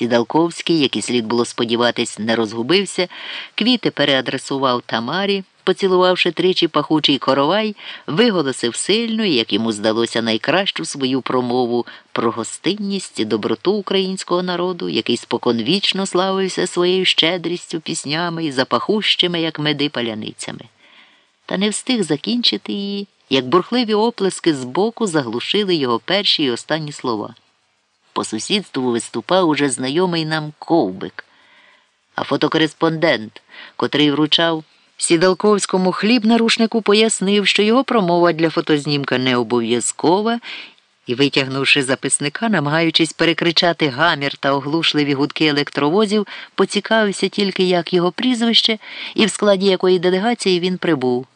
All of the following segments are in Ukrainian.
Сідалковський, як слід було сподіватись, не розгубився, квіти переадресував Тамарі, поцілувавши тричі пахучий коровай, виголосив сильну, як йому здалося, найкращу свою промову про гостинність і доброту українського народу, який споконвічно славився своєю щедрістю, піснями і запахущими, як меди паляницями. Та не встиг закінчити її, як бурхливі оплески збоку заглушили його перші і останні слова. По сусідству виступав уже знайомий нам ковбик, а фотокореспондент, котрий вручав Сідалковському хліб на рушнику, пояснив, що його промова для фотознімка не обов'язкова, і, витягнувши записника, намагаючись перекричати гамір та оглушливі гудки електровозів, поцікавився тільки, як його прізвище і в складі якої делегації він прибув.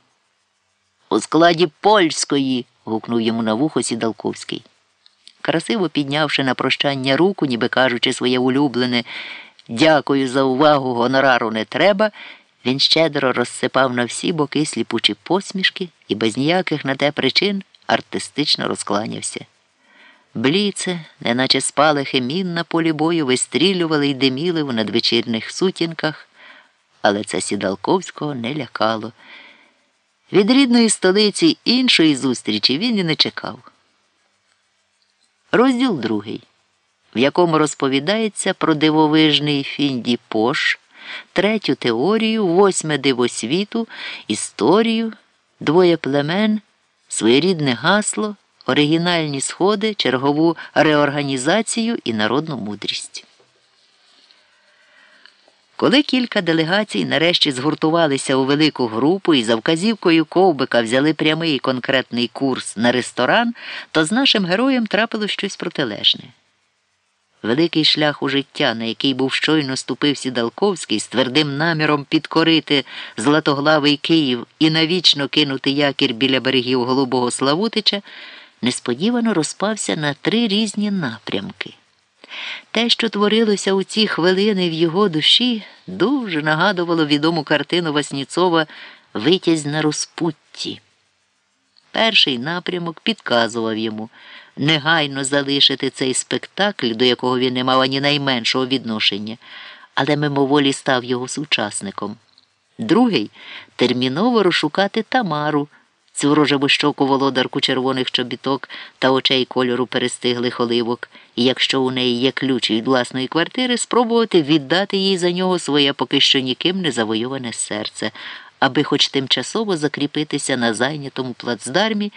У складі польської. гукнув йому на вухо Сідалковський красиво піднявши на прощання руку, ніби кажучи своє улюблене дякую за увагу, гонорару не треба, він щедро розсипав на всі боки сліпучі посмішки і без ніяких на те причин артистично розкланявся. Бліце, неначе спалахи мін на полі бою, вистрілювали й диміли в надвечірних сутінках, але це Сідалковського не лякало. Від рідної столиці іншої зустрічі він і не чекав. Розділ другий, в якому розповідається про дивовижний Фінді Пош, третю теорію, восьме диво світу, історію, двоє племен, своєрідне гасло, оригінальні сходи, чергову реорганізацію і народну мудрість. Коли кілька делегацій нарешті згуртувалися у велику групу і за вказівкою ковбика взяли прямий конкретний курс на ресторан, то з нашим героєм трапило щось протилежне. Великий шлях у життя, на який був щойно ступив Сідалковський, з твердим наміром підкорити златоглавий Київ і навічно кинути якір біля берегів Голубого Славутича, несподівано розпався на три різні напрямки. Те, що творилося у ці хвилини в його душі, дуже нагадувало відому картину Васніцова Витязь на розпутті. Перший напрямок підказував йому негайно залишити цей спектакль, до якого він не мав ані найменшого відношення, але мимоволі став його сучасником. Другий терміново розшукати Тамару цю рожевощоку володарку червоних чобіток та очей кольору перестиглих оливок, і якщо у неї є ключ від власної квартири, спробувати віддати їй за нього своє поки що ніким не завойоване серце, аби хоч тимчасово закріпитися на зайнятому плацдармі,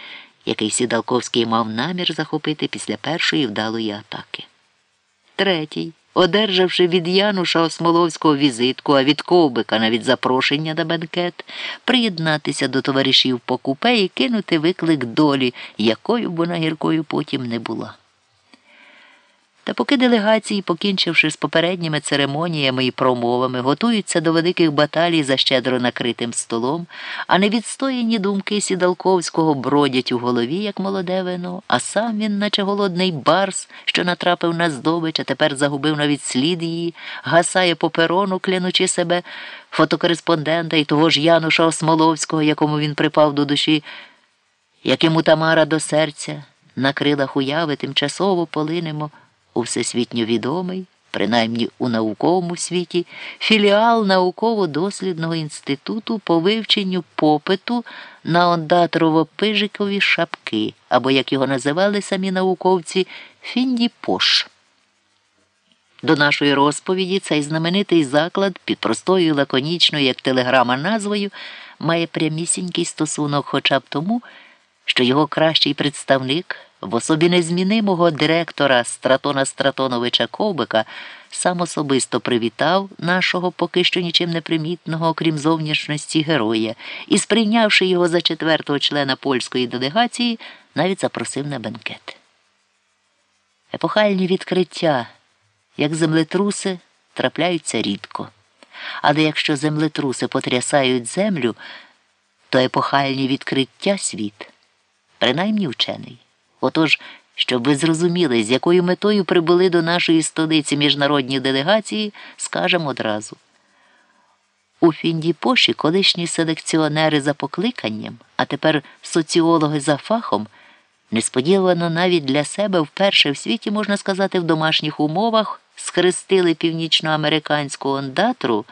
який Сідалковський мав намір захопити після першої вдалої атаки. Третій одержавши від Януша Осмоловського візитку, а від ковбика навіть запрошення на бенкет, приєднатися до товаришів по купе і кинути виклик долі, якою б вона гіркою потім не була. Та поки делегації, покінчивши з попередніми церемоніями і промовами, готуються до великих баталій за щедро накритим столом, а невідстояні думки сідалковського бродять у голові, як молоде вино, а сам він, наче голодний барс, що натрапив на здобич, а тепер загубив навіть слід її, гасає по перону, клянучи себе фотокореспондента і того ж Януша Осмоловського, якому він припав до душі, як йому Тамара до серця, на крилах уяви тимчасово полинемо у всесвітньо відомий, принаймні у науковому світі, філіал науково-дослідного інституту по вивченню попиту на ондатрово-пижикові шапки, або, як його називали самі науковці, Фіндіпош. До нашої розповіді цей знаменитий заклад під простою лаконічною, як телеграма назвою, має прямісінький стосунок хоча б тому, що його кращий представник в особі незмінимого директора Стратона Стратоновича Ковбика сам особисто привітав нашого поки що нічим не примітного, окрім зовнішності героя, і, сприйнявши його за четвертого члена польської делегації, навіть запросив на бенкет. Епохальні відкриття, як землетруси, трапляються рідко. Але якщо землетруси потрясають землю, то епохальні відкриття світ, принаймні вчений. Отож, щоб ви зрозуміли, з якою метою прибули до нашої столиці міжнародні делегації, скажемо одразу. У Фіндіпоші колишні селекціонери за покликанням, а тепер соціологи за фахом, несподівано навіть для себе вперше в світі, можна сказати, в домашніх умовах схрестили північноамериканську ондатру